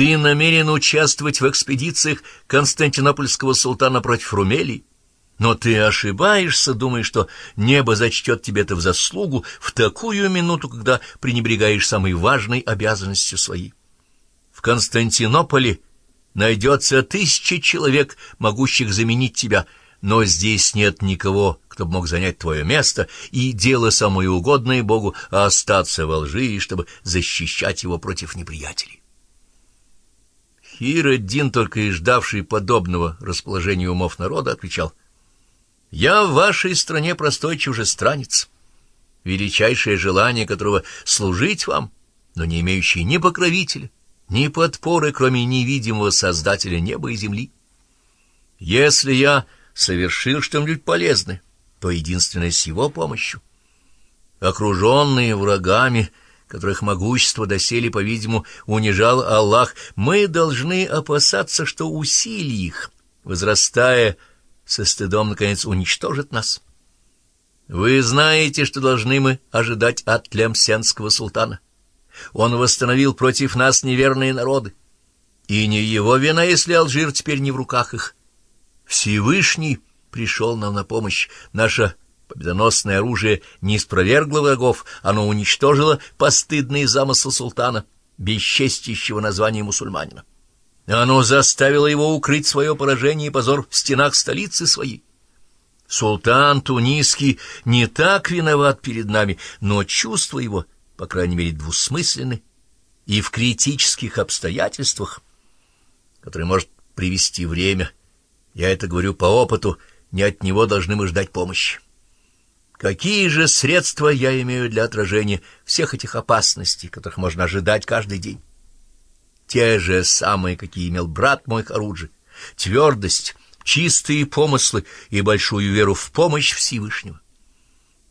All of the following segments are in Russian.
Ты намерен участвовать в экспедициях Константинопольского султана против Румелии? Но ты ошибаешься, думая, что небо зачтет тебе это в заслугу в такую минуту, когда пренебрегаешь самой важной обязанностью своей. В Константинополе найдется тысяча человек, могущих заменить тебя, но здесь нет никого, кто бы мог занять твое место, и дело самое угодное Богу — остаться во лжи, чтобы защищать его против неприятелей. Хир-Эддин, только и ждавший подобного расположения умов народа, отвечал — я в вашей стране простой чужестранец, величайшее желание которого — служить вам, но не имеющий ни покровителя, ни подпоры, кроме невидимого Создателя неба и земли. Если я совершил что-нибудь полезное, то единственное с его помощью. Окруженные врагами, которых могущество доселе, по-видимому, унижал Аллах, мы должны опасаться, что усилий их, возрастая, — со стыдом, наконец, уничтожит нас. Вы знаете, что должны мы ожидать от Тлемсенского султана. Он восстановил против нас неверные народы. И не его вина, если Алжир теперь не в руках их. Всевышний пришел нам на помощь. Наше победоносное оружие не спровергло врагов, оно уничтожило постыдный замысл султана, бесчестящего названия мусульманина. Оно заставило его укрыть свое поражение и позор в стенах столицы своей. Султан Тунисский не так виноват перед нами, но чувства его, по крайней мере, двусмысленны, и в критических обстоятельствах, которые может привести время, я это говорю по опыту, не от него должны мы ждать помощи. Какие же средства я имею для отражения всех этих опасностей, которых можно ожидать каждый день? те же самые, какие имел брат мой Харуджи, твердость, чистые помыслы и большую веру в помощь Всевышнего.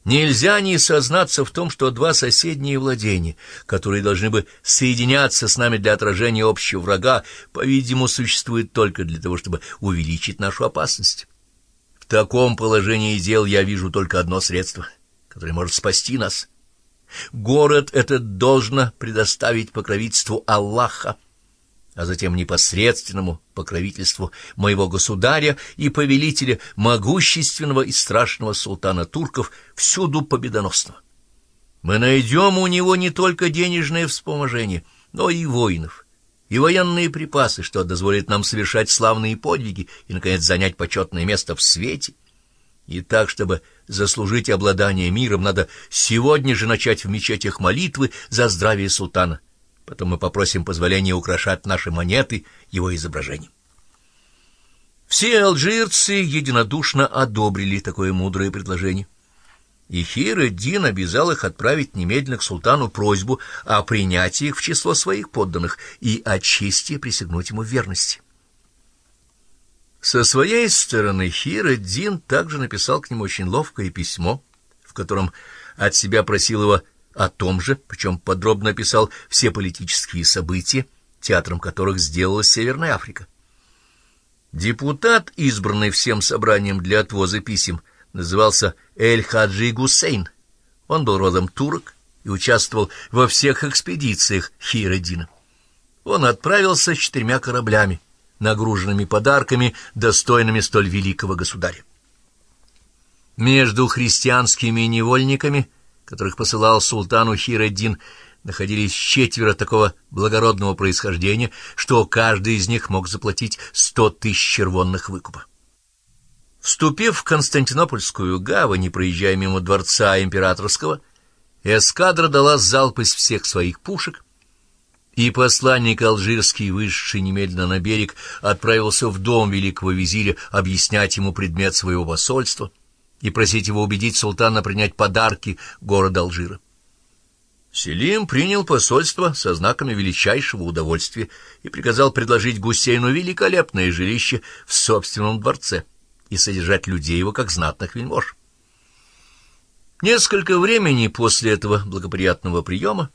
Нельзя не сознаться в том, что два соседние владения, которые должны бы соединяться с нами для отражения общего врага, по-видимому, существуют только для того, чтобы увеличить нашу опасность. Таком положении дел я вижу только одно средство, которое может спасти нас. Город этот должно предоставить покровительству Аллаха, а затем непосредственному покровительству моего государя и повелителя, могущественного и страшного султана турков, всюду победоносного. Мы найдем у него не только денежное вспоможение, но и воинов, и военные припасы, что дозволит нам совершать славные подвиги и, наконец, занять почетное место в свете. И так, чтобы заслужить обладание миром, надо сегодня же начать в мечетях молитвы за здравие султана — Потом мы попросим позволения украшать наши монеты его изображением. Все алжирцы единодушно одобрили такое мудрое предложение. И Хир-эд-Дин обязал их отправить немедленно к султану просьбу о принятии их в число своих подданных и о чести присягнуть ему верности. Со своей стороны Хир-эд-Дин также написал к нему очень ловкое письмо, в котором от себя просил его о том же, причем подробно описал все политические события, театром которых сделалась Северная Африка. Депутат, избранный всем собранием для отвоза писем, назывался Эль-Хаджи Гусейн. Он был родом турок и участвовал во всех экспедициях Хиреддина. Он отправился с четырьмя кораблями, нагруженными подарками, достойными столь великого государя. Между христианскими невольниками – которых посылал султану Хиреддин, находились четверо такого благородного происхождения, что каждый из них мог заплатить сто тысяч червонных выкупа. Вступив в Константинопольскую гавань и проезжая мимо дворца императорского, эскадра дала залп из всех своих пушек, и посланник алжирский, вышедший немедленно на берег, отправился в дом великого визиря объяснять ему предмет своего посольства — и просить его убедить султана принять подарки города Алжира. Селим принял посольство со знаками величайшего удовольствия и приказал предложить Гусейну великолепное жилище в собственном дворце и содержать людей его как знатных вельмож. Несколько времени после этого благоприятного приема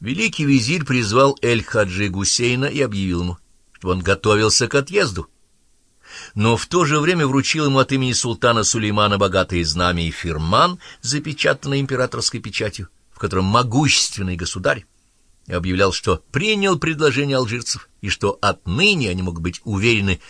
великий визирь призвал Эль-Хаджи Гусейна и объявил ему, что он готовился к отъезду, но в то же время вручил ему от имени султана Сулеймана богатые знамя и фирман, запечатанный императорской печатью, в котором могущественный государь объявлял, что принял предложение алжирцев и что отныне они могут быть уверены